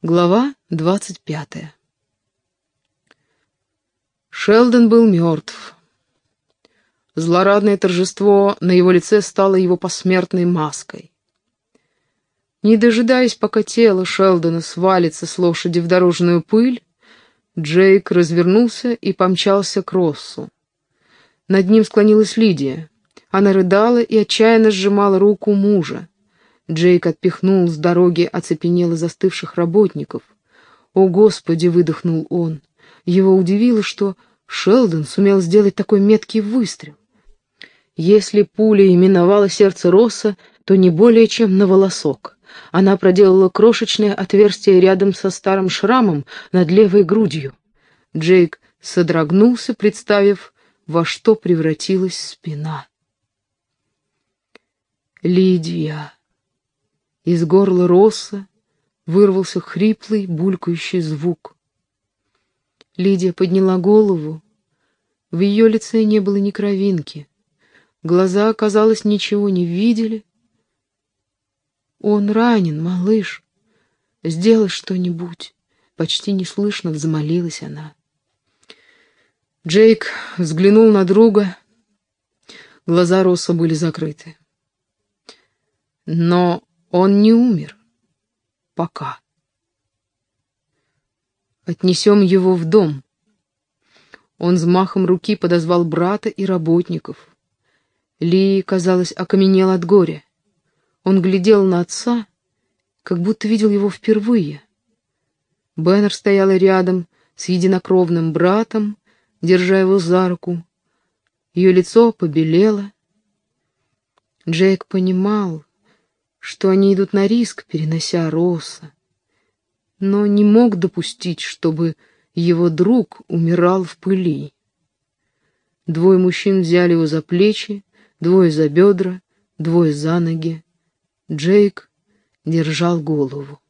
Глава двадцать пятая Шелдон был мертв. Злорадное торжество на его лице стало его посмертной маской. Не дожидаясь, пока тело Шелдона свалится с лошади в дорожную пыль, Джейк развернулся и помчался к Россу. Над ним склонилась Лидия. Она рыдала и отчаянно сжимала руку мужа. Джейк отпихнул с дороги оцепенело застывших работников. «О, Господи!» — выдохнул он. Его удивило, что Шелдон сумел сделать такой меткий выстрел. Если пуля именовала сердце Росса, то не более чем на волосок. Она проделала крошечное отверстие рядом со старым шрамом над левой грудью. Джейк содрогнулся, представив, во что превратилась спина. «Лидия!» Из горла Росса вырвался хриплый, булькающий звук. Лидия подняла голову. В ее лице не было ни кровинки. Глаза, казалось, ничего не видели. «Он ранен, малыш. Сделай что-нибудь!» Почти неслышно взмолилась она. Джейк взглянул на друга. Глаза Росса были закрыты. Но он не умер. Пока. Отнесем его в дом. Он с махом руки подозвал брата и работников. Ли, казалось, окаменел от горя. Он глядел на отца, как будто видел его впервые. Беннер стояла рядом с единокровным братом, держа его за руку. Ее лицо побелело. Джейк понимал, что они идут на риск, перенося Роса, но не мог допустить, чтобы его друг умирал в пыли. Двое мужчин взяли его за плечи, двое за бедра, двое за ноги. Джейк держал голову.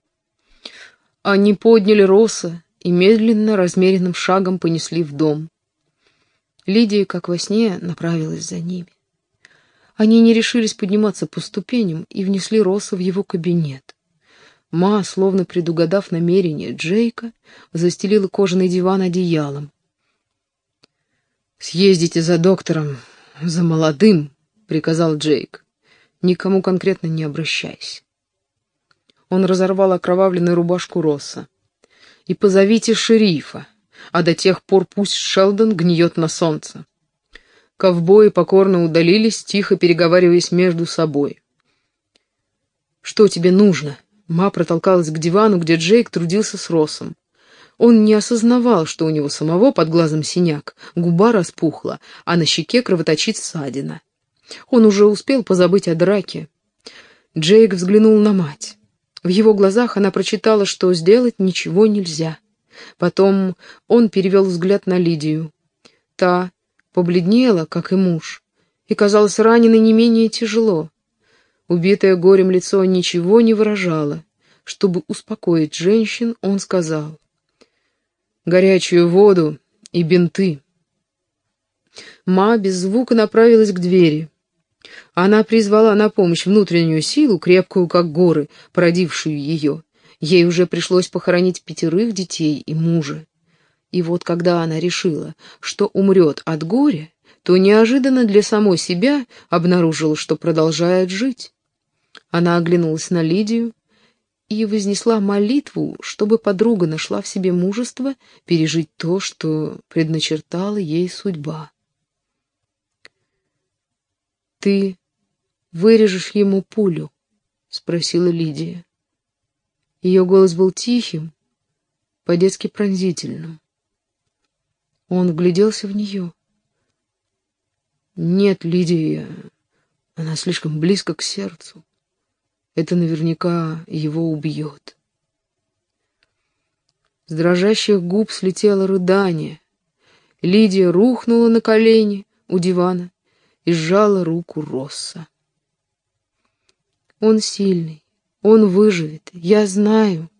Они подняли Роса и медленно, размеренным шагом понесли в дом. Лидия, как во сне, направилась за ними. Они не решились подниматься по ступеням и внесли Росса в его кабинет. Ма, словно предугадав намерение Джейка, застелила кожаный диван одеялом. «Съездите за доктором, за молодым», — приказал Джейк. «Никому конкретно не обращайся». Он разорвал окровавленную рубашку Росса. «И позовите шерифа, а до тех пор пусть Шелдон гниет на солнце». Ковбои покорно удалились, тихо переговариваясь между собой. «Что тебе нужно?» Ма протолкалась к дивану, где Джейк трудился с Россом. Он не осознавал, что у него самого под глазом синяк, губа распухла, а на щеке кровоточит ссадина. Он уже успел позабыть о драке. Джейк взглянул на мать. В его глазах она прочитала, что сделать ничего нельзя. Потом он перевел взгляд на Лидию. Та побледнела, как и муж, и казалась раненой не менее тяжело. Убитое горем лицо ничего не выражало. Чтобы успокоить женщин, он сказал «Горячую воду и бинты». Ма без звука направилась к двери. Она призвала на помощь внутреннюю силу, крепкую, как горы, породившую ее. Ей уже пришлось похоронить пятерых детей и мужа. И вот когда она решила, что умрет от горя, то неожиданно для самой себя обнаружила, что продолжает жить. Она оглянулась на Лидию и вознесла молитву, чтобы подруга нашла в себе мужество пережить то, что предначертала ей судьба. «Ты вырежешь ему пулю?» — спросила Лидия. Ее голос был тихим, по-детски пронзительным. Он вгляделся в нее. «Нет, Лидия, она слишком близко к сердцу. Это наверняка его убьет». С дрожащих губ слетело рыдание. Лидия рухнула на колени у дивана и сжала руку Росса. «Он сильный, он выживет, я знаю».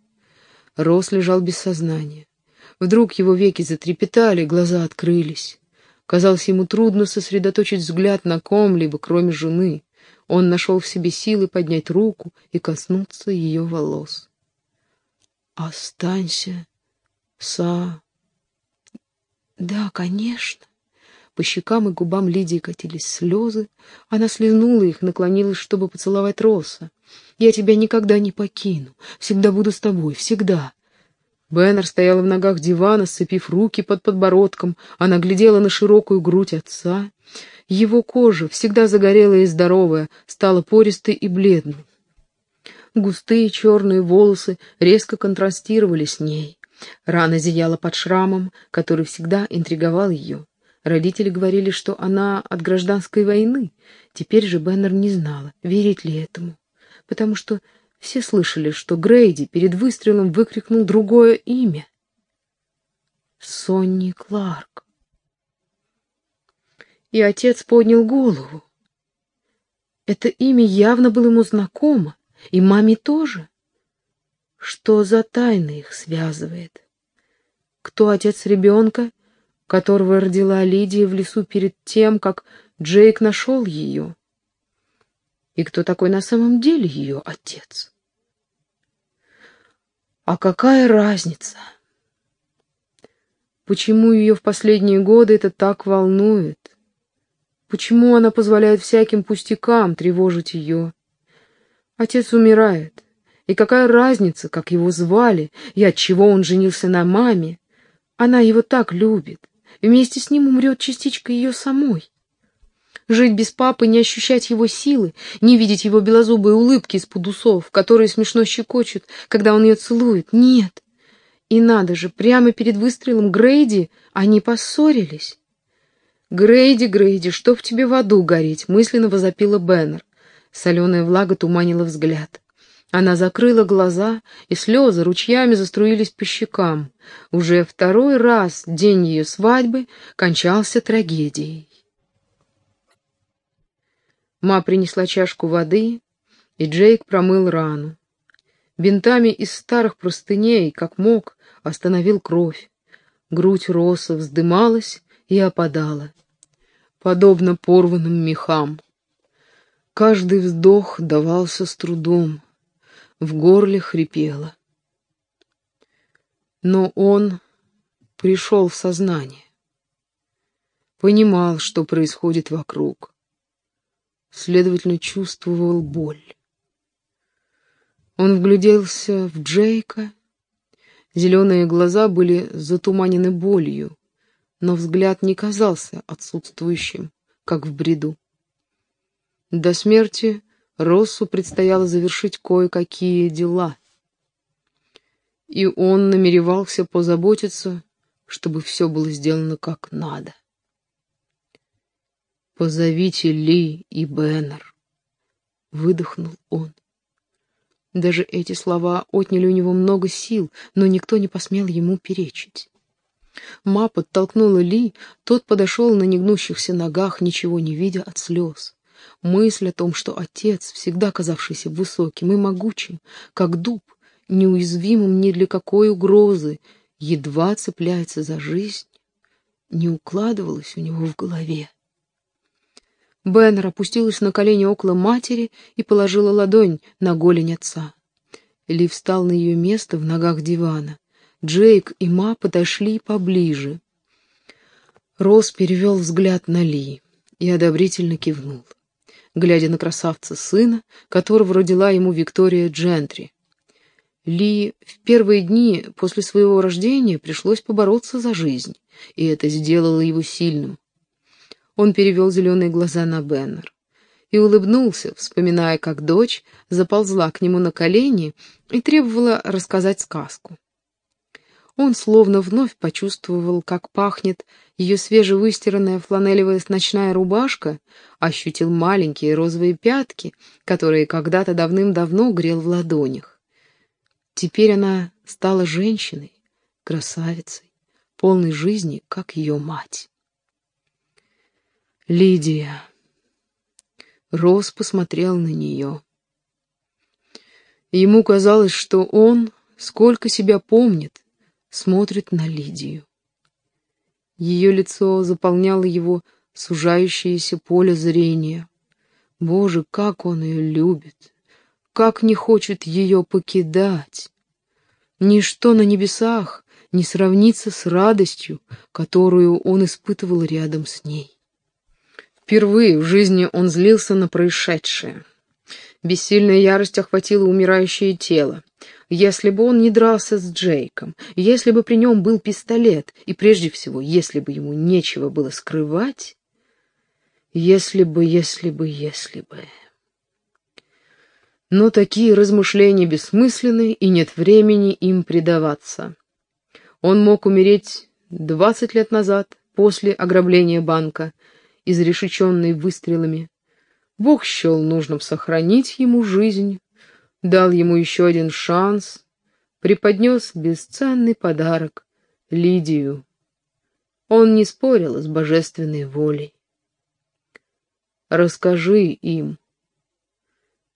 Росс лежал без сознания. Вдруг его веки затрепетали, глаза открылись. Казалось, ему трудно сосредоточить взгляд на ком-либо, кроме жены. Он нашел в себе силы поднять руку и коснуться ее волос. «Останься, Са...» «Да, конечно». По щекам и губам Лидии катились слезы. Она слезнула их, наклонилась, чтобы поцеловать Росса. «Я тебя никогда не покину. Всегда буду с тобой. Всегда». Беннер стояла в ногах дивана, сцепив руки под подбородком. Она глядела на широкую грудь отца. Его кожа, всегда загорелая и здоровая, стала пористой и бледной. Густые черные волосы резко контрастировали с ней. Рана зияла под шрамом, который всегда интриговал ее. Родители говорили, что она от гражданской войны. Теперь же Беннер не знала, верить ли этому, потому что все слышали, что Грейди перед выстрелом выкрикнул другое имя. Сонни Кларк. И отец поднял голову. Это имя явно было ему знакомо, и маме тоже. Что за тайна их связывает? Кто отец ребенка которого родила Лидия в лесу перед тем, как Джейк нашел ее. И кто такой на самом деле ее отец? А какая разница? Почему ее в последние годы это так волнует? Почему она позволяет всяким пустякам тревожить ее? Отец умирает. И какая разница, как его звали, и от чего он женился на маме? Она его так любит. Вместе с ним умрет частичка ее самой. Жить без папы, не ощущать его силы, не видеть его белозубые улыбки из-под усов, которые смешно щекочут, когда он ее целует. Нет. И надо же, прямо перед выстрелом Грейди они поссорились. «Грейди, Грейди, что в тебе в аду гореть?» — мысленно возопила Беннер. Соленая влага туманила взгляд. Она закрыла глаза, и слезы ручьями заструились по щекам. Уже второй раз день ее свадьбы кончался трагедией. Ма принесла чашку воды, и Джейк промыл рану. Бинтами из старых простыней, как мог, остановил кровь. Грудь роса вздымалась и опадала, подобно порванным мехам. Каждый вздох давался с трудом в горле хрипело. Но он пришел в сознание. Понимал, что происходит вокруг. Следовательно, чувствовал боль. Он вгляделся в Джейка. Зеленые глаза были затуманены болью, но взгляд не казался отсутствующим, как в бреду. До смерти Россу предстояло завершить кое-какие дела. И он намеревался позаботиться, чтобы все было сделано как надо. «Позовите Ли и Беннер», — выдохнул он. Даже эти слова отняли у него много сил, но никто не посмел ему перечить. Ма подтолкнула Ли, тот подошел на негнущихся ногах, ничего не видя от слез. Мысль о том, что отец, всегда казавшийся высоким и могучим, как дуб, неуязвимым ни для какой угрозы, едва цепляется за жизнь, не укладывалась у него в голове. Беннер опустилась на колени около матери и положила ладонь на голень отца. Ли встал на ее место в ногах дивана. Джейк и Ма подошли поближе. Рос перевел взгляд на Ли и одобрительно кивнул глядя на красавца сына, которого родила ему Виктория Джентри. Ли в первые дни после своего рождения пришлось побороться за жизнь, и это сделало его сильным. Он перевел зеленые глаза на Беннер и улыбнулся, вспоминая, как дочь заползла к нему на колени и требовала рассказать сказку. Он словно вновь почувствовал, как пахнет ее свежевыстиранная фланелевая ночная рубашка, ощутил маленькие розовые пятки, которые когда-то давным-давно грел в ладонях. Теперь она стала женщиной, красавицей, полной жизни, как ее мать. Лидия. Рос посмотрел на нее. Ему казалось, что он, сколько себя помнит, смотрит на Лидию. Ее лицо заполняло его сужающееся поле зрения. Боже, как он ее любит! Как не хочет ее покидать! Ничто на небесах не сравнится с радостью, которую он испытывал рядом с ней. Впервые в жизни он злился на происшедшее. Бессильная ярость охватила умирающее тело. Если бы он не дрался с Джейком, если бы при нем был пистолет, и прежде всего, если бы ему нечего было скрывать, если бы, если бы, если бы... Но такие размышления бессмысленны, и нет времени им предаваться. Он мог умереть двадцать лет назад, после ограбления банка, изрешеченный выстрелами. Бог счел нужным сохранить ему жизнь, дал ему еще один шанс, преподнес бесценный подарок — Лидию. Он не спорил с божественной волей. «Расскажи им»,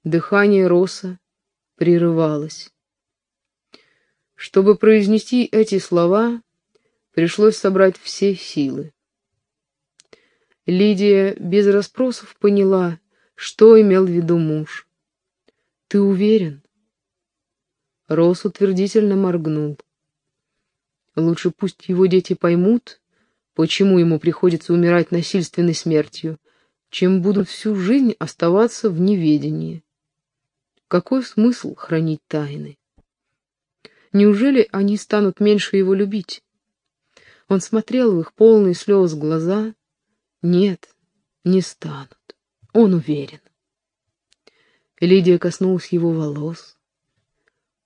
Дыхание Роса прерывалось. Чтобы произнести эти слова, пришлось собрать все силы. Лидия без расспросов поняла, что имел в виду муж. «Ты уверен?» Рос утвердительно моргнул. «Лучше пусть его дети поймут, почему ему приходится умирать насильственной смертью, чем будут всю жизнь оставаться в неведении. Какой смысл хранить тайны? Неужели они станут меньше его любить? Он смотрел в их полные слез глаза. Нет, не станут. Он уверен. Лидия коснулась его волос.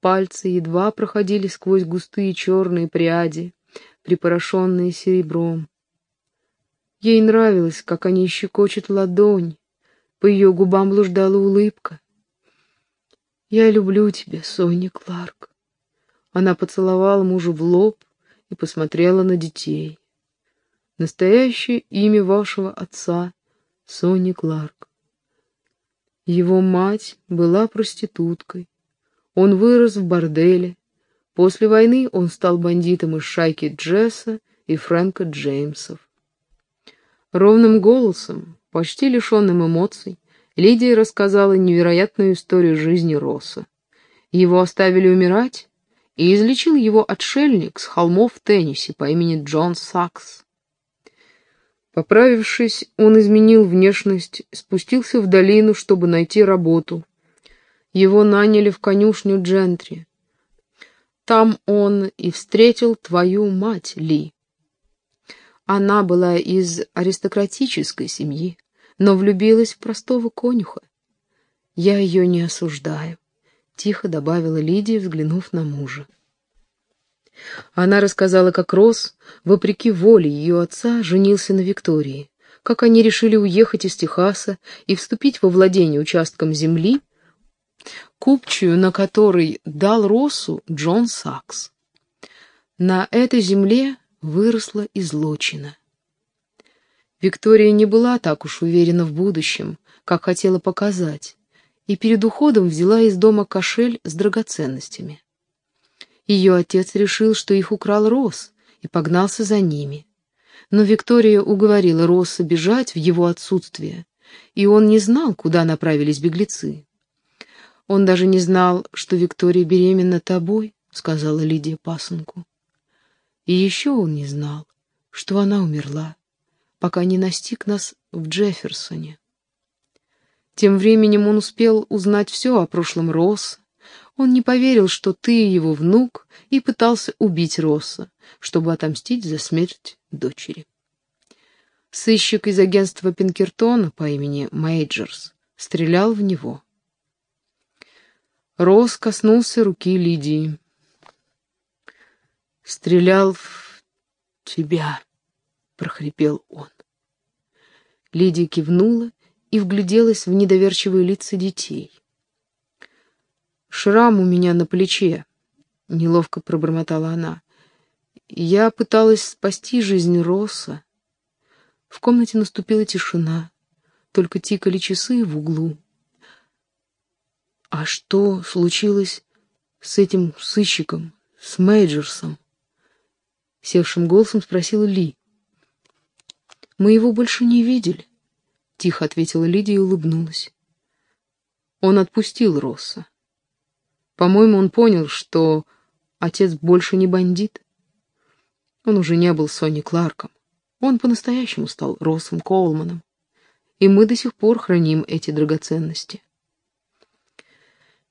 Пальцы едва проходили сквозь густые черные пряди, припорошенные серебром. Ей нравилось, как они щекочут ладонь. По ее губам блуждала улыбка. «Я люблю тебя, Соня Кларк». Она поцеловала мужа в лоб и посмотрела на детей. «Настоящее имя вашего отца — Соня Кларк. Его мать была проституткой. Он вырос в борделе. После войны он стал бандитом из шайки Джесса и Фрэнка Джеймсов. Ровным голосом, почти лишенным эмоций, Лидия рассказала невероятную историю жизни Росса. Его оставили умирать, и излечил его отшельник с холмов в Теннисе по имени Джон Сакс. Поправившись, он изменил внешность, спустился в долину, чтобы найти работу. Его наняли в конюшню Джентри. Там он и встретил твою мать, Ли. Она была из аристократической семьи но влюбилась в простого конюха. Я ее не осуждаю, — тихо добавила Лидия, взглянув на мужа. Она рассказала, как Рос, вопреки воле ее отца, женился на Виктории, как они решили уехать из Техаса и вступить во владение участком земли, купчую на которой дал Росу Джон Сакс. На этой земле выросла излочина. Виктория не была так уж уверена в будущем, как хотела показать, и перед уходом взяла из дома кошель с драгоценностями. Ее отец решил, что их украл Рос, и погнался за ними. Но Виктория уговорила Росса бежать в его отсутствие, и он не знал, куда направились беглецы. «Он даже не знал, что Виктория беременна тобой», — сказала Лидия пасынку. И еще он не знал, что она умерла пока не настиг нас в Джефферсоне. Тем временем он успел узнать все о прошлом Росса. Он не поверил, что ты его внук, и пытался убить Росса, чтобы отомстить за смерть дочери. Сыщик из агентства Пинкертона по имени Мейджерс стрелял в него. Росс коснулся руки Лидии. «Стрелял в тебя», — прохрипел он. Лидия кивнула и вгляделась в недоверчивые лица детей. «Шрам у меня на плече», — неловко пробормотала она. «Я пыталась спасти жизнь Росса». В комнате наступила тишина, только тикали часы в углу. «А что случилось с этим сыщиком, с Мейджерсом?» Севшим голосом спросила Ли. Мы его больше не видели, — тихо ответила Лидия и улыбнулась. Он отпустил Росса. По-моему, он понял, что отец больше не бандит. Он уже не был Сонни Кларком. Он по-настоящему стал Россом Коулманом. И мы до сих пор храним эти драгоценности.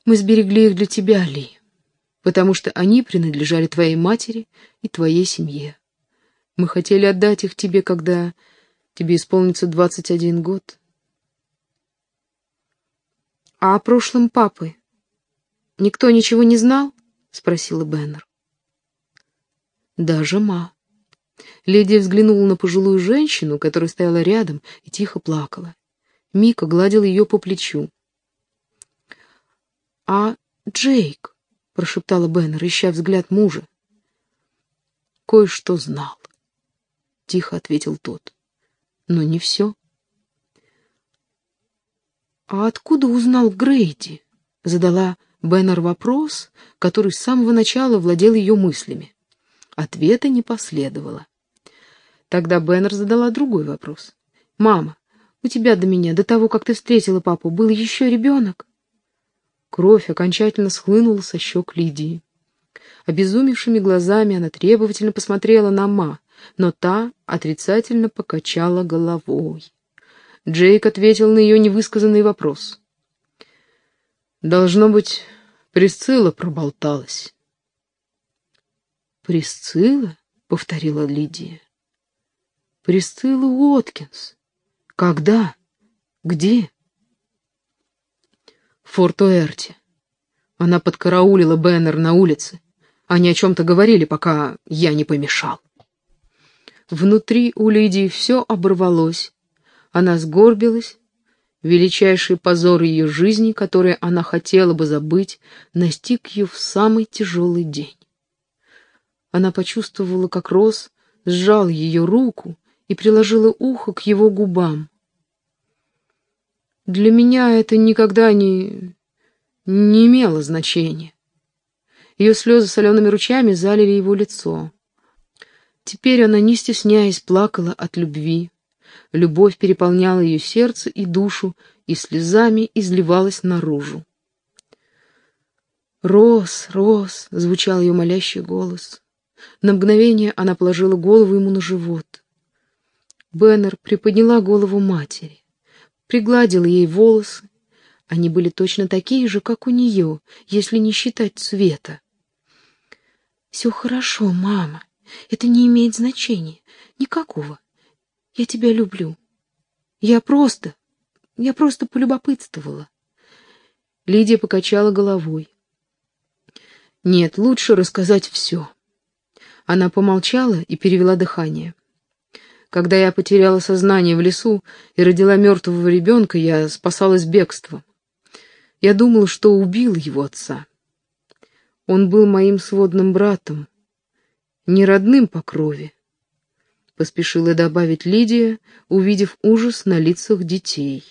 Мы сберегли их для тебя, Ли, потому что они принадлежали твоей матери и твоей семье. Мы хотели отдать их тебе, когда тебе исполнится двадцать один год. А о прошлом папы никто ничего не знал? спросила Беннер. Даже ма. Леди взглянула на пожилую женщину, которая стояла рядом и тихо плакала. Мика гладил ее по плечу. «А Джейк?» — прошептала Беннер, ища взгляд мужа. «Кое-что знал», — тихо ответил тот. «Но не все». «А откуда узнал Грейди?» — задала Беннер вопрос, который с самого начала владел ее мыслями. Ответа не последовало. Тогда Беннер задала другой вопрос. «Мама, у тебя до меня, до того, как ты встретила папу, был еще ребенок?» Кровь окончательно схлынула со щек Лидии. Обезумевшими глазами она требовательно посмотрела на Ма, но та отрицательно покачала головой. Джейк ответил на ее невысказанный вопрос. «Должно быть, Присцилла проболталась». «Присцилла?» — повторила Лидия. «Присцилла Уоткинс. Когда? Где?» «В Форт-Уэрте. Она подкараулила Беннер на улице. Они о чем-то говорили, пока я не помешал». Внутри у Лидии все оборвалось, она сгорбилась. Величайший позор ее жизни, который она хотела бы забыть, настиг ее в самый тяжелый день. Она почувствовала, как Рос сжал ее руку и приложила ухо к его губам. Для меня это никогда не... не имело значения. Ее слезы солеными ручьями залили его лицо. Теперь она, не стесняясь, плакала от любви. Любовь переполняла ее сердце и душу, и слезами изливалась наружу. «Рос, Рос!» — звучал ее молящий голос. На мгновение она положила голову ему на живот. Беннер приподняла голову матери, пригладила ей волосы. Они были точно такие же, как у нее, если не считать цвета. «Все хорошо, мама. Это не имеет значения. Никакого. Я тебя люблю. Я просто, я просто полюбопытствовала. Лидия покачала головой. Нет, лучше рассказать все. Она помолчала и перевела дыхание. Когда я потеряла сознание в лесу и родила мертвого ребенка, я спасалась бегством. Я думала, что убил его отца. Он был моим сводным братом, не родным по крови, — поспешила добавить Лидия, увидев ужас на лицах детей.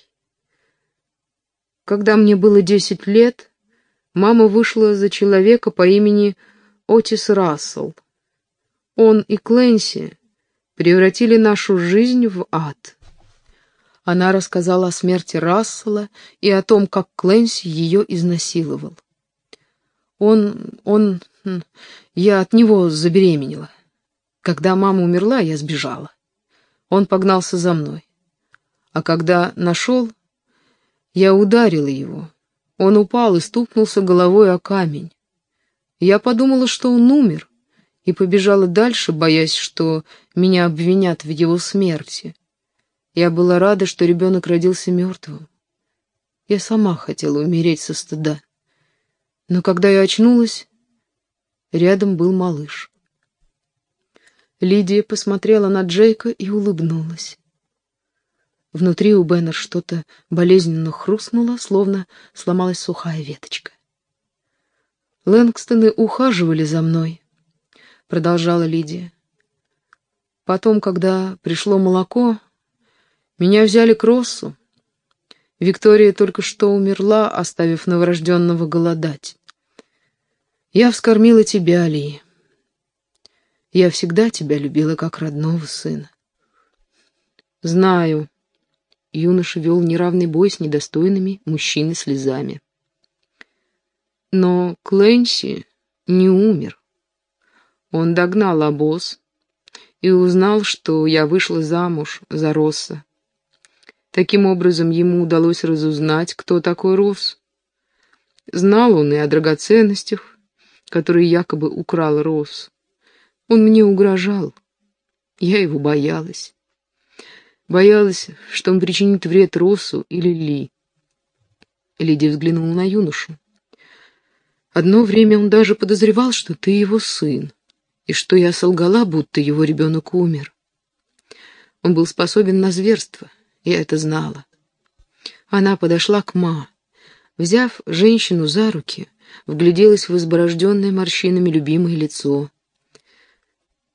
Когда мне было десять лет, мама вышла за человека по имени Отис Рассел. Он и Кленси превратили нашу жизнь в ад. Она рассказала о смерти Рассела и о том, как Кленси ее изнасиловал. Он... он... я от него забеременела. Когда мама умерла, я сбежала. Он погнался за мной. А когда нашел, я ударила его. Он упал и стукнулся головой о камень. Я подумала, что он умер, и побежала дальше, боясь, что меня обвинят в его смерти. Я была рада, что ребенок родился мертвым. Я сама хотела умереть со стыда. Но когда я очнулась, рядом был малыш. Лидия посмотрела на Джейка и улыбнулась. Внутри у Бена что-то болезненно хрустнуло, словно сломалась сухая веточка. «Лэнгстоны ухаживали за мной», — продолжала Лидия. «Потом, когда пришло молоко, меня взяли к Россу. Виктория только что умерла, оставив новорожденного голодать. Я вскормила тебя, Ли. Я всегда тебя любила как родного сына. Знаю. Юноша вел неравный бой с недостойными мужчины слезами. Но Клэнси не умер. Он догнал обоз и узнал, что я вышла замуж за Росса. Таким образом, ему удалось разузнать, кто такой Росс. Знал он и о драгоценностях, которые якобы украл Росс. Он мне угрожал. Я его боялась. Боялась, что он причинит вред Россу или Ли. Лидия взглянула на юношу. Одно время он даже подозревал, что ты его сын, и что я солгала, будто его ребенок умер. Он был способен на зверство, я это знала. Она подошла к Ма. Взяв женщину за руки, вгляделась в изборожденное морщинами любимое лицо.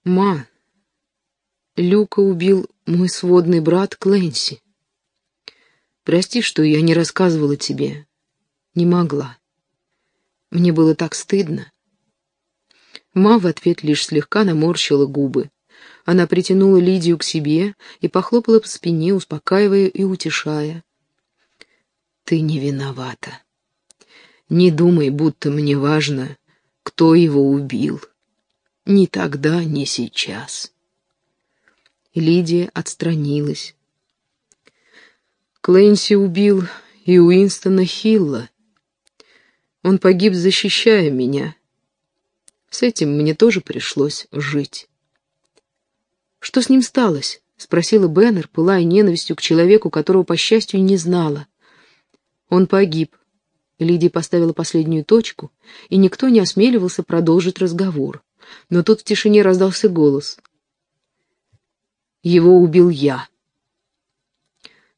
«Ма, Люка убил мой сводный брат Клэнси. Прости, что я не рассказывала тебе. Не могла. Мне было так стыдно. Ма в ответ лишь слегка наморщила губы. Она притянула Лидию к себе и похлопала по спине, успокаивая и утешая. «Ты не виновата. Не думай, будто мне важно, кто его убил. Ни тогда, ни сейчас». Лидия отстранилась. Клэнси убил и Уинстона Хилла. Он погиб, защищая меня. С этим мне тоже пришлось жить. «Что с ним сталось?» — спросила Беннер, пылая ненавистью к человеку, которого, по счастью, не знала. «Он погиб». Лидия поставила последнюю точку, и никто не осмеливался продолжить разговор. Но тут в тишине раздался голос. «Его убил я».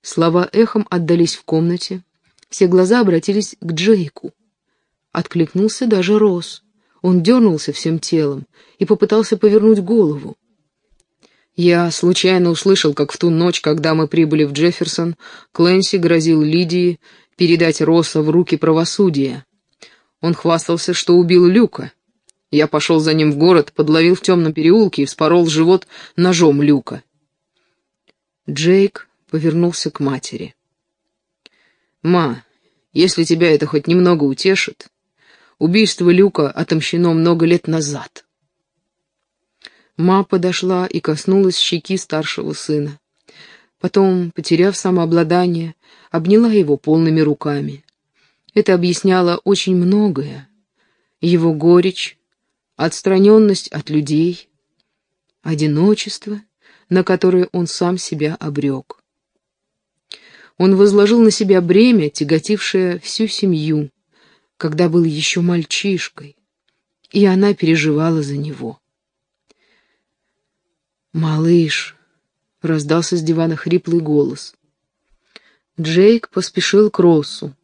Слова эхом отдались в комнате. Все глаза обратились к Джейку. Откликнулся даже Рос. Он дернулся всем телом и попытался повернуть голову. Я случайно услышал, как в ту ночь, когда мы прибыли в Джефферсон, Клэнси грозил Лидии передать Росса в руки правосудия. Он хвастался, что убил Люка. Я пошел за ним в город, подловил в темном переулке и вспорол живот ножом Люка. Джейк повернулся к матери. «Ма, если тебя это хоть немного утешит, Убийство Люка отомщено много лет назад. Ма подошла и коснулась щеки старшего сына. Потом, потеряв самообладание, обняла его полными руками. Это объясняло очень многое. Его горечь, отстраненность от людей, одиночество, на которое он сам себя обрек. Он возложил на себя бремя, тяготившее всю семью, когда был еще мальчишкой, и она переживала за него. «Малыш!» — раздался с дивана хриплый голос. Джейк поспешил к Россу.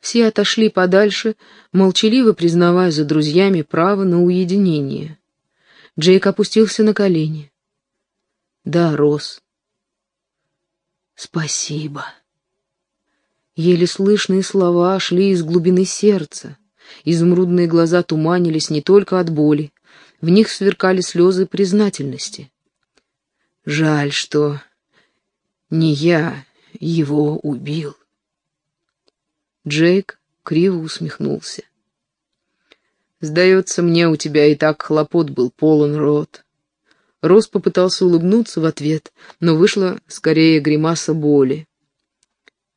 Все отошли подальше, молчаливо признавая за друзьями право на уединение. Джейк опустился на колени. «Да, Росс». «Спасибо». Еле слышные слова шли из глубины сердца. Изумрудные глаза туманились не только от боли, в них сверкали слезы признательности. Жаль, что не я его убил. Джейк криво усмехнулся. «Сдается мне, у тебя и так хлопот был полон рот». Рос попытался улыбнуться в ответ, но вышла скорее гримаса боли.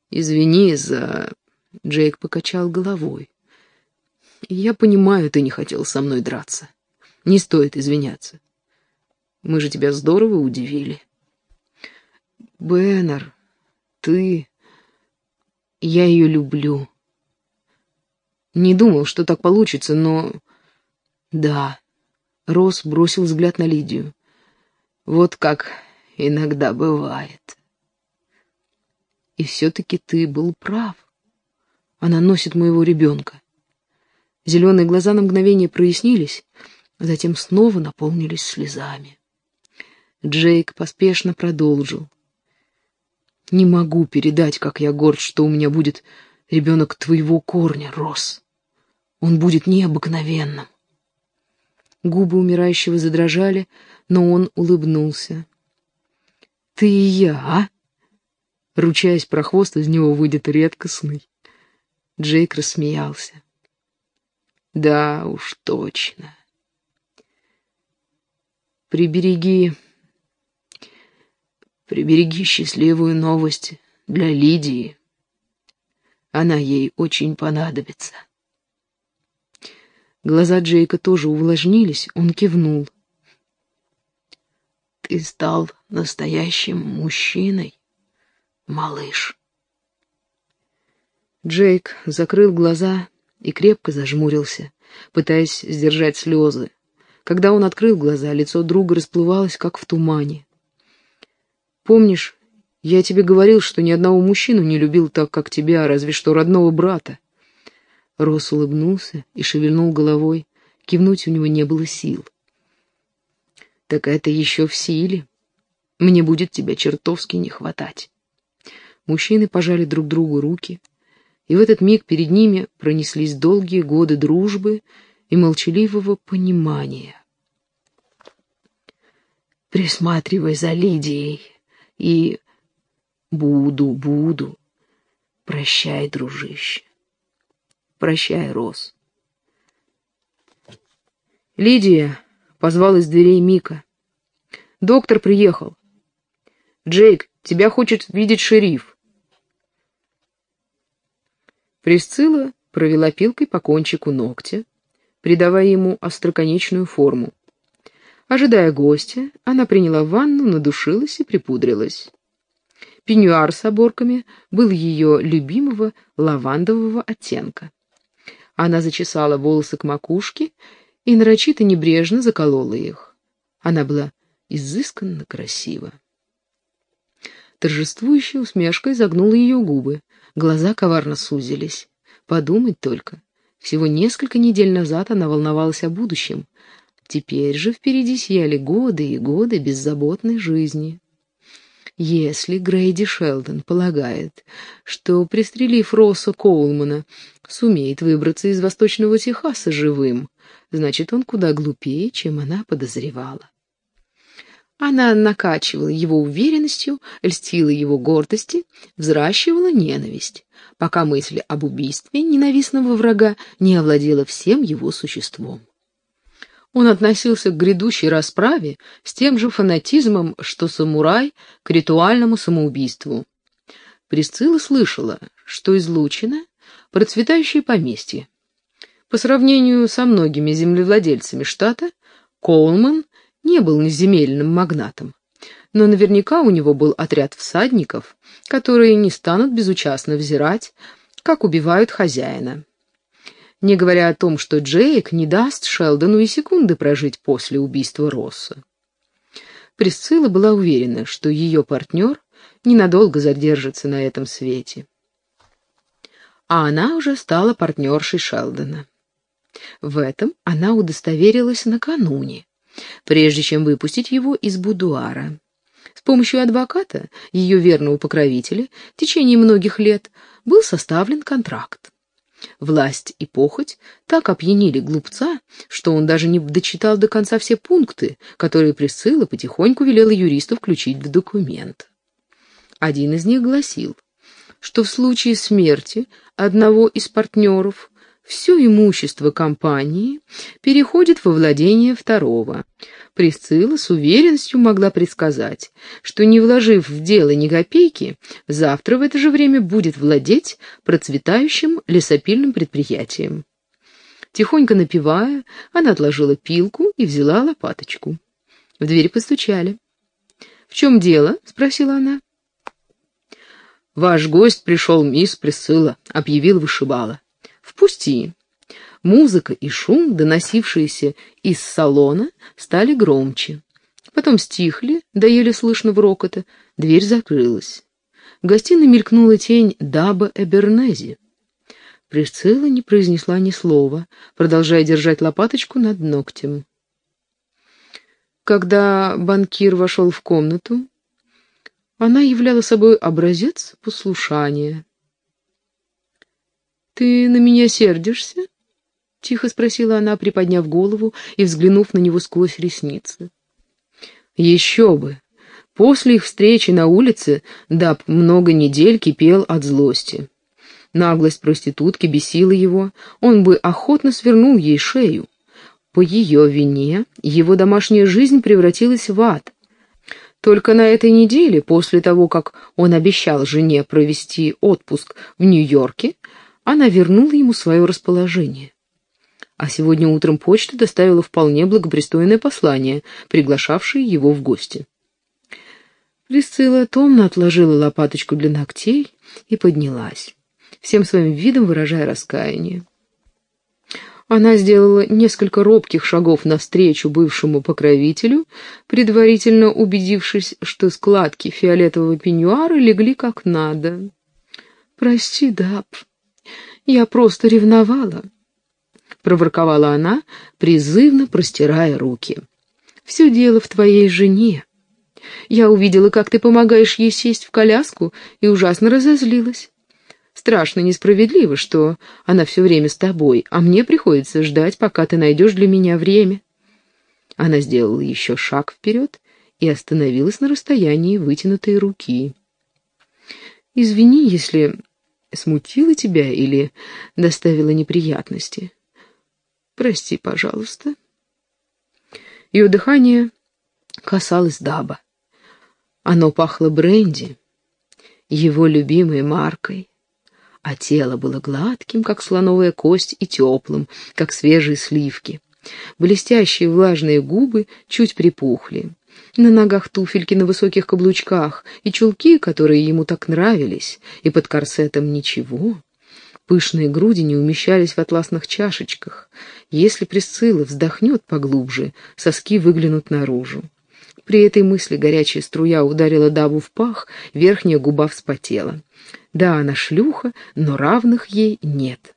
«Извини за...» — Джейк покачал головой. «Я понимаю, ты не хотел со мной драться. Не стоит извиняться. Мы же тебя здорово удивили». «Беннер, ты...» «Я ее люблю». Не думал, что так получится, но... Да. Рос бросил взгляд на Лидию. Вот как иногда бывает. И все-таки ты был прав. Она носит моего ребенка. Зеленые глаза на мгновение прояснились, затем снова наполнились слезами. Джейк поспешно продолжил. «Не могу передать, как я горд, что у меня будет ребенок твоего корня, Рос. Он будет необыкновенным». Губы умирающего задрожали, но он улыбнулся. «Ты и я, а?» Ручаясь про хвост, из него выйдет редкостный. Джейк рассмеялся. Да уж точно. Прибереги... Прибереги счастливую новость для Лидии. Она ей очень понадобится. Глаза Джейка тоже увлажнились, он кивнул. Ты стал настоящим мужчиной, малыш. Джейк закрыл глаза и крепко зажмурился, пытаясь сдержать слезы. Когда он открыл глаза, лицо друга расплывалось, как в тумане. «Помнишь, я тебе говорил, что ни одного мужчину не любил так, как тебя, разве что родного брата?» Рос улыбнулся и шевельнул головой. Кивнуть у него не было сил. «Так это еще в силе. Мне будет тебя чертовски не хватать». Мужчины пожали друг другу руки, и в этот миг перед ними пронеслись долгие годы дружбы и молчаливого понимания. «Присматривай за Лидией и...» «Буду, буду. Прощай, дружище. Прощай, Рос». «Лидия!» — позвал из дверей Мика. «Доктор приехал. Джейк, тебя хочет видеть шериф». Присцилла провела пилкой по кончику ногтя, придавая ему остроконечную форму. Ожидая гостя, она приняла ванну, надушилась и припудрилась. Пеньюар с оборками был ее любимого лавандового оттенка. Она зачесала волосы к макушке и нарочито небрежно заколола их. Она была изысканно красива. Торжествующая усмешка изогнула ее губы, Глаза коварно сузились. Подумать только. Всего несколько недель назад она волновалась о будущем. Теперь же впереди сияли годы и годы беззаботной жизни. Если Грейди Шелдон полагает, что, пристрелив Росса Коулмана, сумеет выбраться из Восточного Техаса живым, значит, он куда глупее, чем она подозревала. Она накачивала его уверенностью, льстила его гордости, взращивала ненависть, пока мысль об убийстве ненавистного врага не овладела всем его существом. Он относился к грядущей расправе с тем же фанатизмом, что самурай к ритуальному самоубийству. Присцилла слышала, что излучено процветающее поместье. По сравнению со многими землевладельцами штата, Коулман не был земельным магнатом, но наверняка у него был отряд всадников, которые не станут безучастно взирать, как убивают хозяина. Не говоря о том, что Джейк не даст Шелдону и секунды прожить после убийства Росса. Присцилла была уверена, что ее партнер ненадолго задержится на этом свете. А она уже стала партнершей Шелдона. В этом она удостоверилась накануне, прежде чем выпустить его из будуара. С помощью адвоката, ее верного покровителя, в течение многих лет был составлен контракт. Власть и похоть так опьянили глупца, что он даже не дочитал до конца все пункты, которые Присцилла потихоньку велела юристу включить в документ. Один из них гласил, что в случае смерти одного из партнеров все имущество компании переходит во владение второго. Присцилла с уверенностью могла предсказать, что, не вложив в дело ни копейки, завтра в это же время будет владеть процветающим лесопильным предприятием. Тихонько напивая, она отложила пилку и взяла лопаточку. В дверь постучали. «В чем дело?» — спросила она. «Ваш гость пришел, мисс Присцилла», — объявил вышибала. «Впусти». Музыка и шум, доносившиеся из салона, стали громче. Потом стихли, да еле слышно в рокота, дверь закрылась. В гостиной мелькнула тень Даба Эбернези. Присцилла не произнесла ни слова, продолжая держать лопаточку над ногтем. Когда банкир вошел в комнату, она являла собой образец послушания. «Ты на меня сердишься?» — тихо спросила она, приподняв голову и взглянув на него сквозь ресницы. «Еще бы!» После их встречи на улице Даб много недель кипел от злости. Наглость проститутки бесила его, он бы охотно свернул ей шею. По ее вине его домашняя жизнь превратилась в ад. Только на этой неделе, после того, как он обещал жене провести отпуск в Нью-Йорке, она вернула ему свое расположение. А сегодня утром почта доставила вполне благопристойное послание, приглашавшее его в гости. Присцилла томно отложила лопаточку для ногтей и поднялась, всем своим видом выражая раскаяние. Она сделала несколько робких шагов навстречу бывшему покровителю, предварительно убедившись, что складки фиолетового пеньюара легли как надо. «Прости, Даб, я просто ревновала», — проворковала она, призывно простирая руки. «Все дело в твоей жене. Я увидела, как ты помогаешь ей сесть в коляску, и ужасно разозлилась. Страшно несправедливо, что она все время с тобой, а мне приходится ждать, пока ты найдешь для меня время». Она сделала еще шаг вперед и остановилась на расстоянии вытянутой руки. «Извини, если смутила тебя или доставила неприятности. Прости, пожалуйста». Ее дыхание касалось даба. Оно пахло бренди, его любимой маркой, а тело было гладким, как слоновая кость, и теплым, как свежие сливки. Блестящие влажные губы чуть припухли. На ногах туфельки на высоких каблучках и чулки, которые ему так нравились, и под корсетом ничего. Пышные груди не умещались в атласных чашечках. Если Присцилла вздохнет поглубже, соски выглянут наружу. При этой мысли горячая струя ударила Дабу в пах, верхняя губа вспотела. Да, она шлюха, но равных ей нет.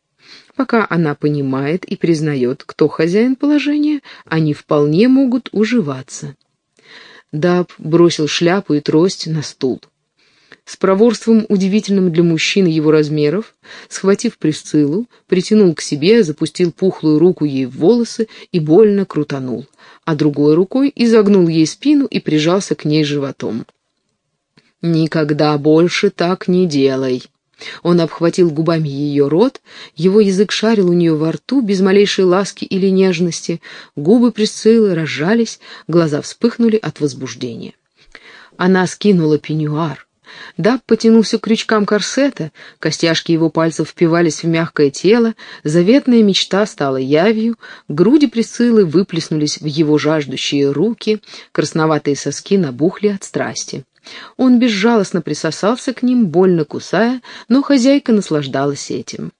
Пока она понимает и признает, кто хозяин положения, они вполне могут уживаться. Даб бросил шляпу и трость на стул. С проворством, удивительным для мужчины его размеров, схватив Присциллу, притянул к себе, запустил пухлую руку ей в волосы и больно крутанул, а другой рукой изогнул ей спину и прижался к ней животом. «Никогда больше так не делай!» Он обхватил губами ее рот, его язык шарил у нее во рту без малейшей ласки или нежности, губы Присциллы разжались, глаза вспыхнули от возбуждения. Она скинула пеньюар, Даб потянулся к крючкам корсета, костяшки его пальцев впивались в мягкое тело, заветная мечта стала явью, груди Присциллы выплеснулись в его жаждущие руки, красноватые соски набухли от страсти. Он безжалостно присосался к ним, больно кусая, но хозяйка наслаждалась этим.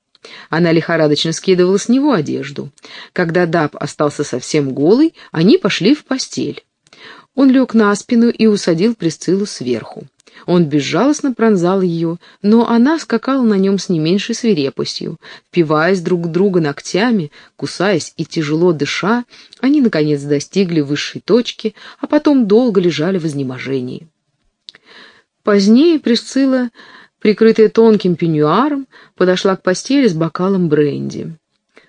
Она лихорадочно скидывала с него одежду. Когда Даб остался совсем голый, они пошли в постель. Он лег на спину и усадил Присциллу сверху. Он безжалостно пронзал ее, но она скакала на нем с не меньшей свирепостью. Впиваясь друг друга ногтями, кусаясь и тяжело дыша, они, наконец, достигли высшей точки, а потом долго лежали в изнеможении. Позднее Присцилла, прикрытая тонким пеньюаром, подошла к постели с бокалом бренди.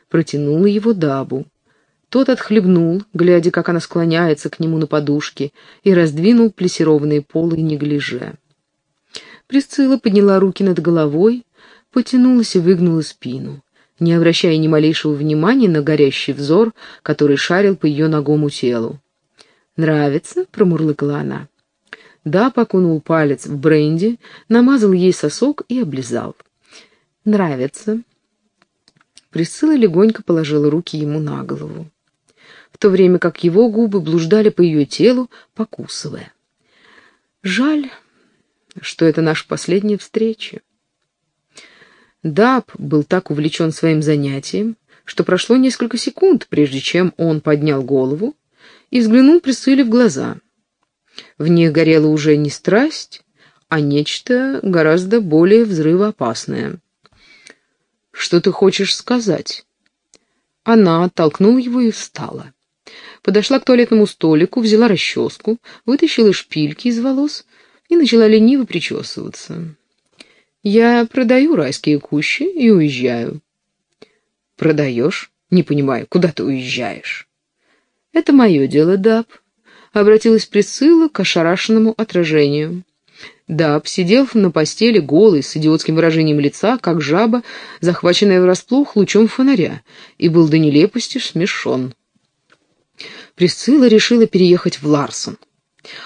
Протянула его дабу. Тот отхлебнул, глядя, как она склоняется к нему на подушке, и раздвинул плессированные полы неглиже. Присцилла подняла руки над головой, потянулась и выгнула спину, не обращая ни малейшего внимания на горящий взор, который шарил по ее ногому телу. «Нравится?» — промурлыкала она. Да, покунул палец в бренди, намазал ей сосок и облизал. «Нравится». Присцилла легонько положила руки ему на голову в то время как его губы блуждали по ее телу, покусывая. Жаль, что это наша последняя встреча. Даб был так увлечен своим занятием, что прошло несколько секунд, прежде чем он поднял голову и взглянул Присцилле в глаза. В них горела уже не страсть, а нечто гораздо более взрывоопасное. «Что ты хочешь сказать?» Она оттолкнула его и встала подошла к туалетному столику, взяла расческу, вытащила шпильки из волос и начала лениво причесываться. «Я продаю райские кущи и уезжаю». «Продаешь? Не понимаю, куда ты уезжаешь?» «Это мое дело, Даб», — обратилась Присцилла к ошарашенному отражению. Даб сидел на постели голый, с идиотским выражением лица, как жаба, захваченная врасплох лучом фонаря, и был до нелепости смешон. Присцилла решила переехать в Ларсон.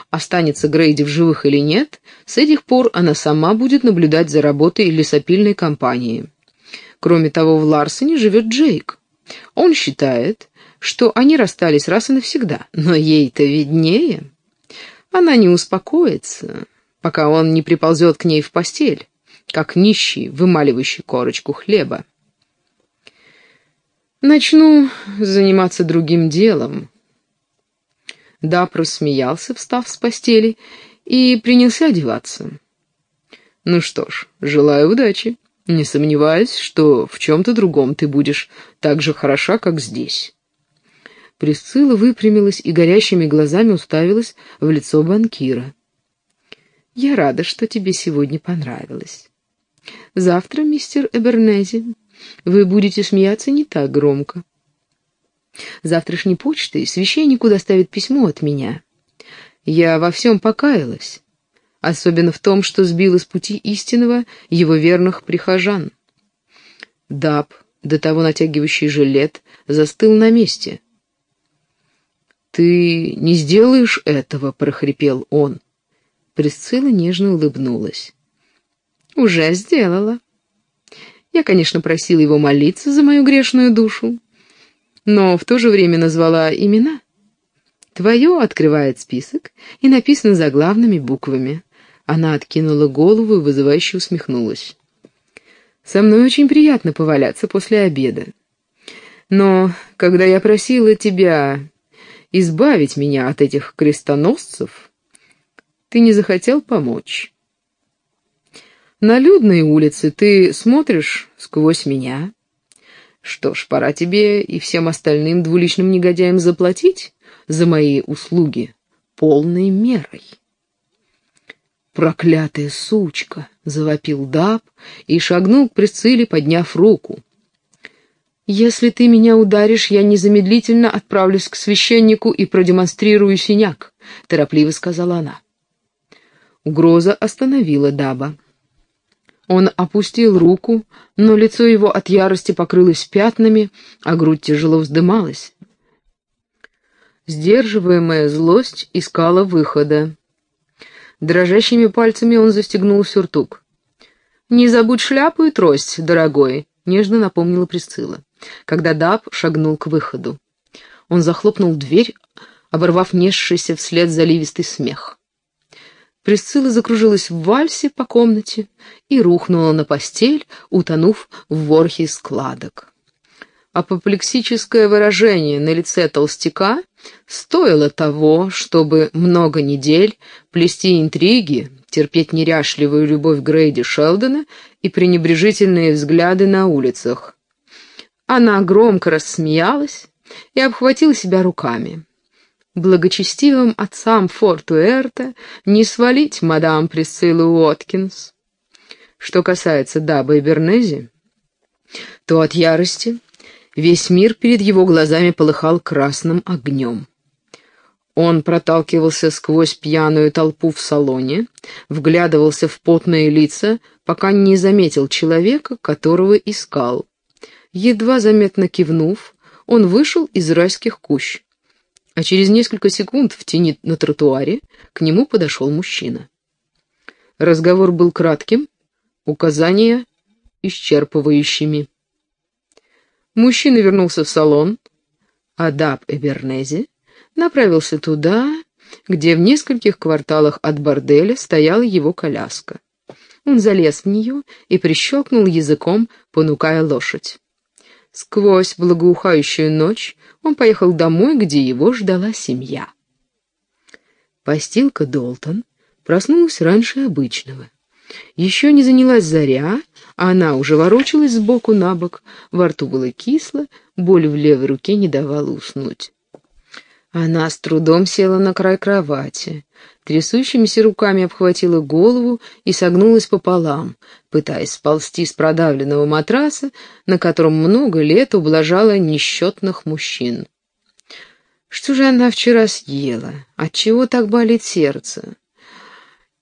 Останется Грейди в живых или нет, с этих пор она сама будет наблюдать за работой лесопильной компании. Кроме того, в Ларсоне живет Джейк. Он считает, что они расстались раз и навсегда, но ей-то виднее. Она не успокоится, пока он не приползет к ней в постель, как нищий, вымаливающий корочку хлеба. Начну заниматься другим делом. Да просмеялся, встав с постели, и принялся одеваться. Ну что ж, желаю удачи. Не сомневаюсь, что в чем-то другом ты будешь так же хороша, как здесь. Присцилла выпрямилась и горящими глазами уставилась в лицо банкира. «Я рада, что тебе сегодня понравилось. Завтра, мистер Эбернези, вы будете смеяться не так громко. Завтрашней почтой священнику доставит письмо от меня. Я во всем покаялась, особенно в том, что сбила с пути истинного его верных прихожан. Даб, до того натягивающий жилет, застыл на месте — «Ты не сделаешь этого?» — прохрипел он. Присцилла нежно улыбнулась. «Уже сделала. Я, конечно, просила его молиться за мою грешную душу, но в то же время назвала имена. Твое открывает список и написано заглавными буквами». Она откинула голову и вызывающе усмехнулась. «Со мной очень приятно поваляться после обеда. Но когда я просила тебя избавить меня от этих крестоносцев, ты не захотел помочь. На людной улице ты смотришь сквозь меня. Что ж, пора тебе и всем остальным двуличным негодяям заплатить за мои услуги полной мерой. «Проклятая сучка!» — завопил Даб и шагнул к Прициле, подняв руку. «Если ты меня ударишь, я незамедлительно отправлюсь к священнику и продемонстрирую синяк», — торопливо сказала она. Угроза остановила Даба. Он опустил руку, но лицо его от ярости покрылось пятнами, а грудь тяжело вздымалась. Сдерживаемая злость искала выхода. Дрожащими пальцами он застегнул сюртук. «Не забудь шляпу и трость, дорогой», — нежно напомнила Присцилла когда Даб шагнул к выходу. Он захлопнул дверь, оборвав несшийся вслед заливистый смех. Присцилла закружилась в вальсе по комнате и рухнула на постель, утонув в ворхе складок. Апоплексическое выражение на лице толстяка стоило того, чтобы много недель плести интриги, терпеть неряшливую любовь Грейди Шелдона и пренебрежительные взгляды на улицах, она громко рассмеялась и обхватила себя руками. Благочестивым отцам Фортуэрта не свалить мадам Присциллу Уоткинс. Что касается Даба и Бернези, то от ярости весь мир перед его глазами полыхал красным огнем. Он проталкивался сквозь пьяную толпу в салоне, вглядывался в потные лица, пока не заметил человека, которого искал. Едва заметно кивнув, он вышел из райских кущ, а через несколько секунд в тени на тротуаре к нему подошел мужчина. Разговор был кратким, указания исчерпывающими. Мужчина вернулся в салон, а Даб Эбернези направился туда, где в нескольких кварталах от борделя стояла его коляска. Он залез в нее и прищелкнул языком, понукая лошадь. Сквозь благоухающую ночь он поехал домой, где его ждала семья. Постилка Долтон проснулась раньше обычного. Еще не занялась заря, а она уже ворочалась сбоку на бок, во рту было кисло, боль в левой руке не давала уснуть. Она с трудом села на край кровати, трясущимися руками обхватила голову и согнулась пополам, пытаясь сползти с продавленного матраса, на котором много лет ублажала несчетных мужчин. Что же она вчера съела? Отчего так болит сердце?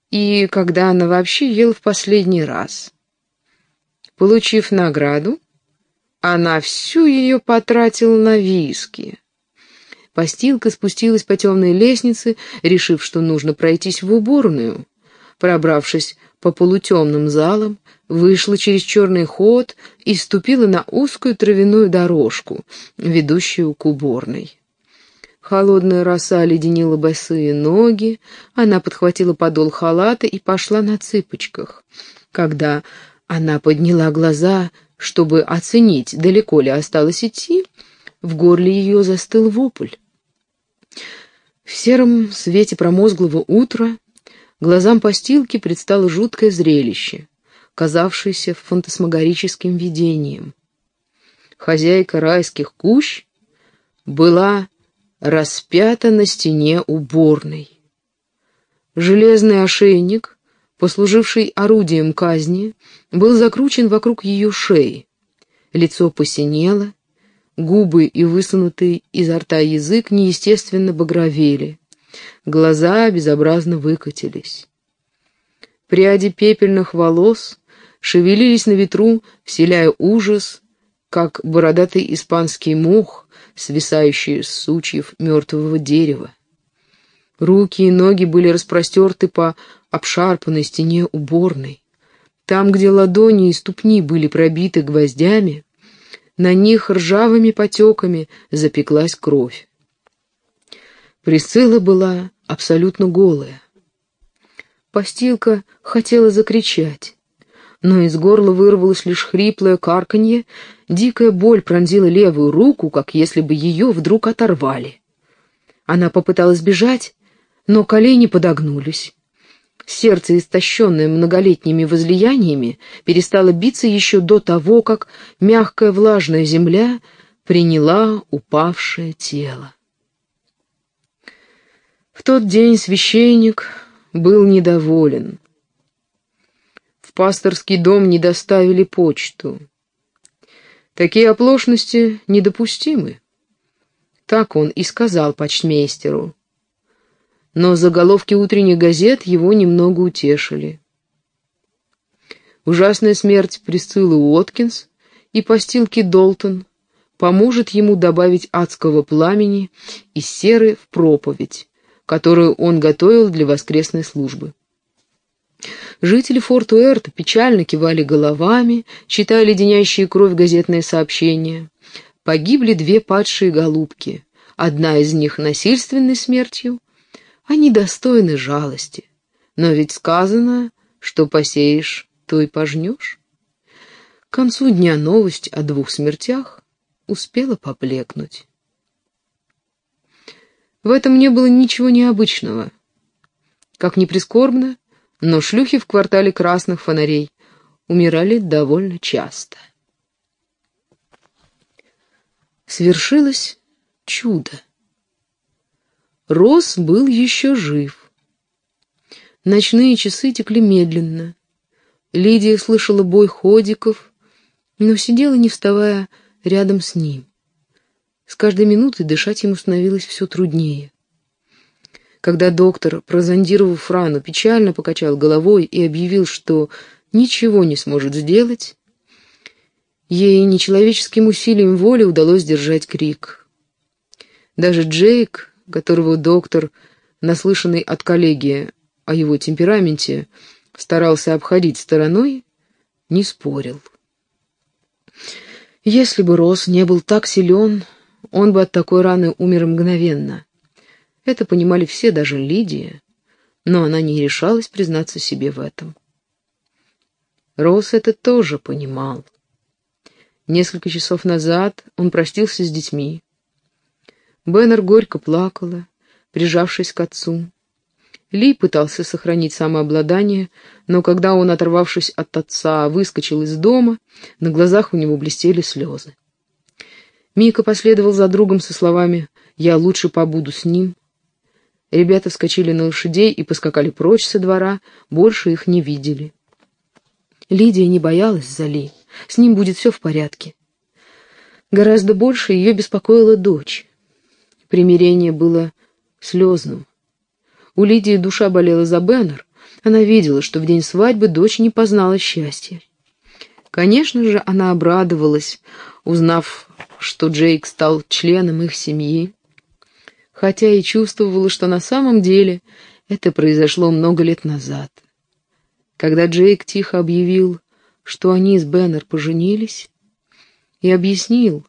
И когда она вообще ела в последний раз? Получив награду, она всю ее потратила на виски. Постилка спустилась по темной лестнице, решив, что нужно пройтись в уборную. Пробравшись по полутемным залам, вышла через черный ход и ступила на узкую травяную дорожку, ведущую к уборной. Холодная роса леденила босые ноги, она подхватила подол халата и пошла на цыпочках. Когда она подняла глаза, чтобы оценить, далеко ли осталось идти, в горле ее застыл вопль. В сером свете промозглого утра глазам постилки предстало жуткое зрелище, казавшееся фантасмагорическим видением. Хозяйка райских кущ была распята на стене уборной. Железный ошейник, послуживший орудием казни, был закручен вокруг ее шеи. Лицо посинело, Губы и высунутый изо рта язык неестественно багровели. Глаза безобразно выкатились. Пряди пепельных волос шевелились на ветру, вселяя ужас, как бородатый испанский мох, свисающий с сучьев мертвого дерева. Руки и ноги были распростерты по обшарпанной стене уборной. Там, где ладони и ступни были пробиты гвоздями, на них ржавыми потеками запеклась кровь. Присыла была абсолютно голая. Постилка хотела закричать, но из горла вырвалось лишь хриплое карканье, дикая боль пронзила левую руку, как если бы ее вдруг оторвали. Она попыталась бежать, но колени подогнулись. Сердце, истощенное многолетними возлияниями, перестало биться еще до того, как мягкая влажная земля приняла упавшее тело. В тот день священник был недоволен. В пасторский дом не доставили почту. Такие оплошности недопустимы. Так он и сказал почтмейстеру но заголовки утренних газет его немного утешили. Ужасная смерть Присциллы Уоткинс и постилки Долтон поможет ему добавить адского пламени и серы в проповедь, которую он готовил для воскресной службы. Жители Форт Уэрта печально кивали головами, читая леденящие кровь газетные сообщения. Погибли две падшие голубки, одна из них насильственной смертью, они достойны жалости. Но ведь сказано, что посеешь, то и пожнешь. К концу дня новость о двух смертях успела поблекнуть. В этом не было ничего необычного. Как ни прискорбно, но шлюхи в квартале красных фонарей умирали довольно часто. Свершилось чудо. Рос был еще жив. Ночные часы текли медленно. Лидия слышала бой ходиков, но сидела, не вставая, рядом с ним. С каждой минутой дышать ему становилось все труднее. Когда доктор, прозондировав рану, печально покачал головой и объявил, что ничего не сможет сделать, ей нечеловеческим усилием воли удалось держать крик. Даже Джейк, которого доктор, наслышанный от коллеги о его темпераменте, старался обходить стороной, не спорил. Если бы Рос не был так силен, он бы от такой раны умер мгновенно. Это понимали все, даже Лидия, но она не решалась признаться себе в этом. Рос это тоже понимал. Несколько часов назад он простился с детьми, Беннер горько плакала, прижавшись к отцу. Ли пытался сохранить самообладание, но когда он, оторвавшись от отца, выскочил из дома, на глазах у него блестели слезы. Мика последовал за другом со словами «Я лучше побуду с ним». Ребята вскочили на лошадей и поскакали прочь со двора, больше их не видели. Лидия не боялась за Ли, с ним будет все в порядке. Гораздо больше ее беспокоила дочь. Примирение было слезным. У Лидии душа болела за Беннер. Она видела, что в день свадьбы дочь не познала счастья. Конечно же, она обрадовалась, узнав, что Джейк стал членом их семьи. хотя и чувствовала, что на самом деле это произошло много лет назад. Когда Джейк тихо объявил, что они с Беннер поженились, и объяснил,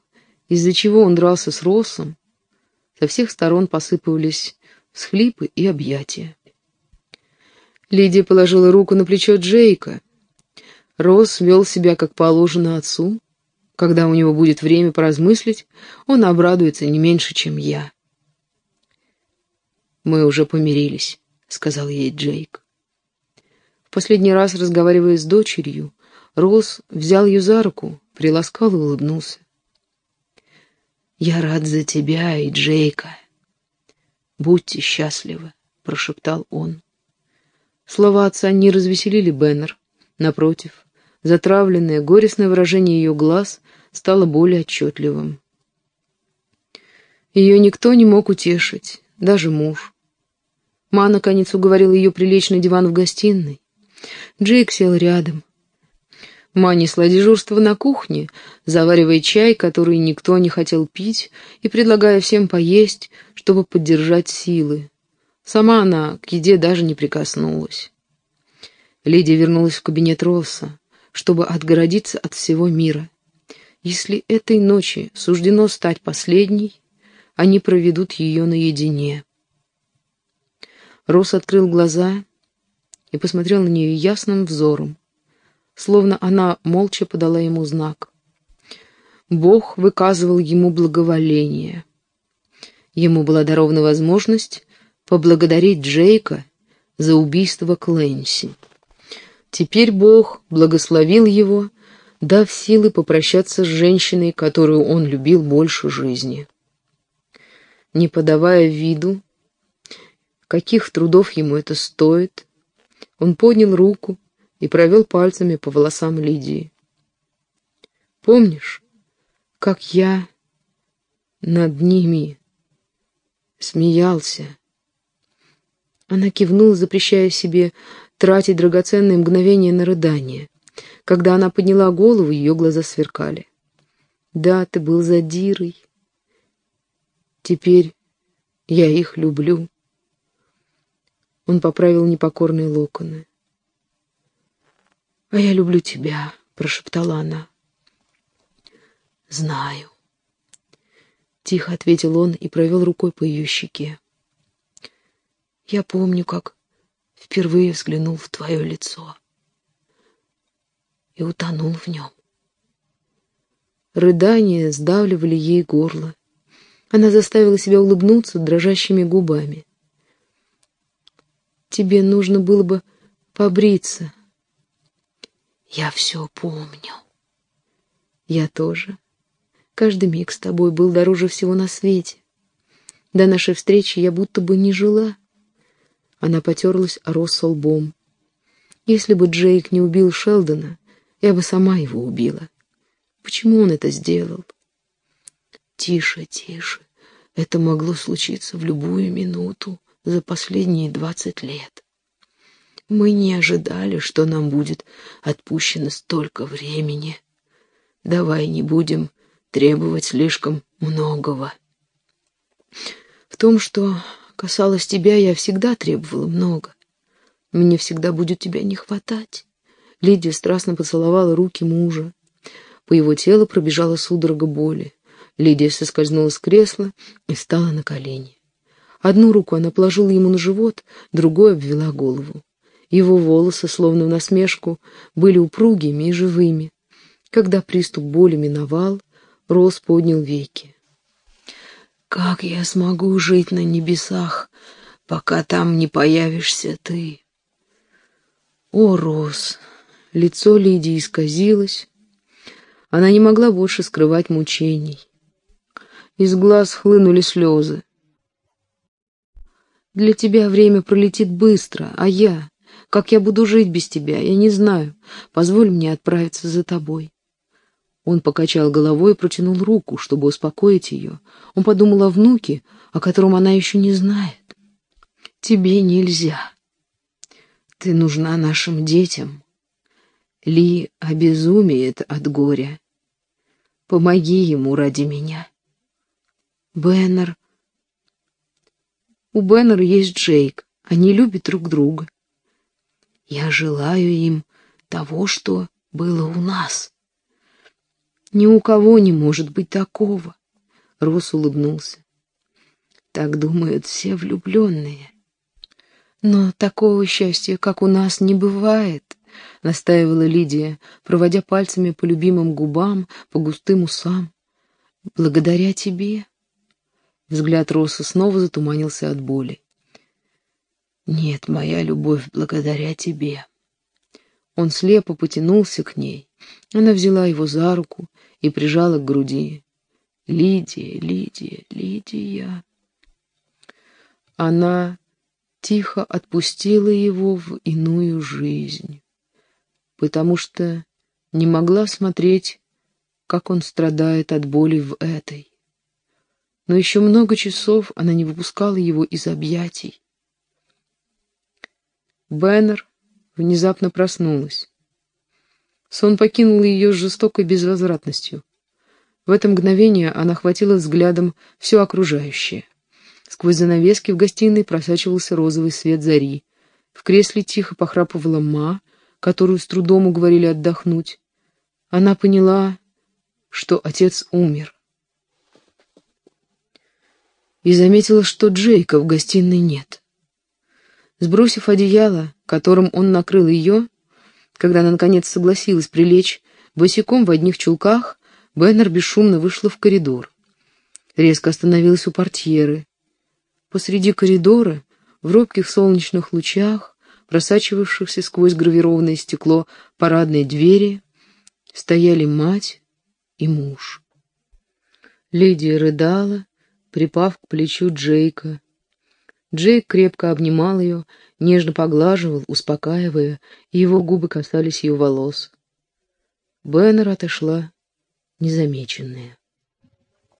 из-за чего он дрался с Россом, со всех сторон посыпались всхлипы и объятия. Лидия положила руку на плечо Джейка. Росс вел себя как положено отцу. Когда у него будет время поразмыслить, он обрадуется не меньше, чем я. «Мы уже помирились», — сказал ей Джейк. В последний раз, разговаривая с дочерью, Росс взял ее за руку, приласкал и улыбнулся. «Я рад за тебя и Джейка. Будьте счастливы», — прошептал он. Слова отца не развеселили Беннер. Напротив, затравленное, горестное выражение ее глаз стало более отчетливым. Ее никто не мог утешить, даже муж. Ма, наконец, уговорил ее прилечь на диван в гостиной. Джейк сел рядом. Ма несла дежурство на кухне, заваривая чай, который никто не хотел пить, и предлагая всем поесть, чтобы поддержать силы. Сама она к еде даже не прикоснулась. Лидия вернулась в кабинет Росса, чтобы отгородиться от всего мира. Если этой ночи суждено стать последней, они проведут ее наедине. Росс открыл глаза и посмотрел на нее ясным взором, словно она молча подала ему знак. Бог выказывал ему благоволение. Ему была дарована возможность поблагодарить Джейка за убийство Клэнси. Теперь Бог благословил его, дав силы попрощаться с женщиной, которую он любил больше жизни. Не подавая виду, каких трудов ему это стоит, он поднял руку и провел пальцами по волосам Лидии. «Помнишь, как я над ними смеялся?» Она кивнула, запрещая себе тратить драгоценные мгновения на рыдание. Когда она подняла голову, ее глаза сверкали. «Да, ты был задирой. Теперь я их люблю». Он поправил непокорные локоны. «А я люблю тебя», — прошептала она. «Знаю», — тихо ответил он и провел рукой по ее щеке. Я помню, как впервые взглянул в твое лицо и утонул в нем. Рыдания сдавливали ей горло. Она заставила себя улыбнуться дрожащими губами. «Тебе нужно было бы побриться». «Я все помню». «Я тоже. Каждый миг с тобой был дороже всего на свете. До нашей встречи я будто бы не жила». Она потерлась о Росса лбом. Если бы Джейк не убил Шелдона, я бы сама его убила. Почему он это сделал? Тише, тише. Это могло случиться в любую минуту за последние двадцать лет. Мы не ожидали, что нам будет отпущено столько времени. Давай не будем требовать слишком многого. В том, что касалось тебя, я всегда требовала много. Мне всегда будет тебя не хватать. Лидия страстно поцеловала руки мужа. По его телу пробежала судорога боли. Лидия соскользнула с кресла и встала на колени. Одну руку она положила ему на живот, другой обвела голову. Его волосы, словно в насмешку, были упругими и живыми. Когда приступ боли миновал, Рос поднял веки. Как я смогу жить на небесах, пока там не появишься ты? О, Рос! Лицо Лидии исказилось. Она не могла больше скрывать мучений. Из глаз хлынули слезы. Для тебя время пролетит быстро, а я... Как я буду жить без тебя, я не знаю. Позволь мне отправиться за тобой. Он покачал головой и протянул руку, чтобы успокоить ее. Он подумал о внуке, о котором она еще не знает. «Тебе нельзя. Ты нужна нашим детям. Ли обезумеет от горя. Помоги ему ради меня». Беннер. У Беннера есть Джейк. Они любят друг друга. Я желаю им того, что было у нас. Ни у кого не может быть такого. Рос улыбнулся. Так думают все влюбленные. Но такого счастья, как у нас, не бывает, настаивала Лидия, проводя пальцами по любимым губам, по густым усам. Благодаря тебе. Взгляд Роса снова затуманился от боли. Нет, моя любовь благодаря тебе. Он слепо потянулся к ней. Она взяла его за руку и прижала к груди. Лидия, Лидия, Лидия. Она тихо отпустила его в иную жизнь, потому что не могла смотреть, как он страдает от боли в этой. Но еще много часов она не выпускала его из объятий. Бэннер внезапно проснулась. Сон покинул ее с жестокой безвозвратностью. В это мгновение она хватила взглядом все окружающее. Сквозь занавески в гостиной просачивался розовый свет зари. В кресле тихо похрапывала Ма, которую с трудом уговорили отдохнуть. Она поняла, что отец умер. И заметила, что Джейка в гостиной нет. Сбросив одеяло, которым он накрыл ее, когда она наконец согласилась прилечь босиком в одних чулках, Беннер бесшумно вышла в коридор. Резко остановилась у портьеры. Посреди коридора, в робких солнечных лучах, просачивавшихся сквозь гравированное стекло парадной двери, стояли мать и муж. Лидия рыдала, припав к плечу Джейка. Джейк крепко обнимал ее, нежно поглаживал, успокаивая, и его губы касались ее волос. Беннер отошла незамеченная.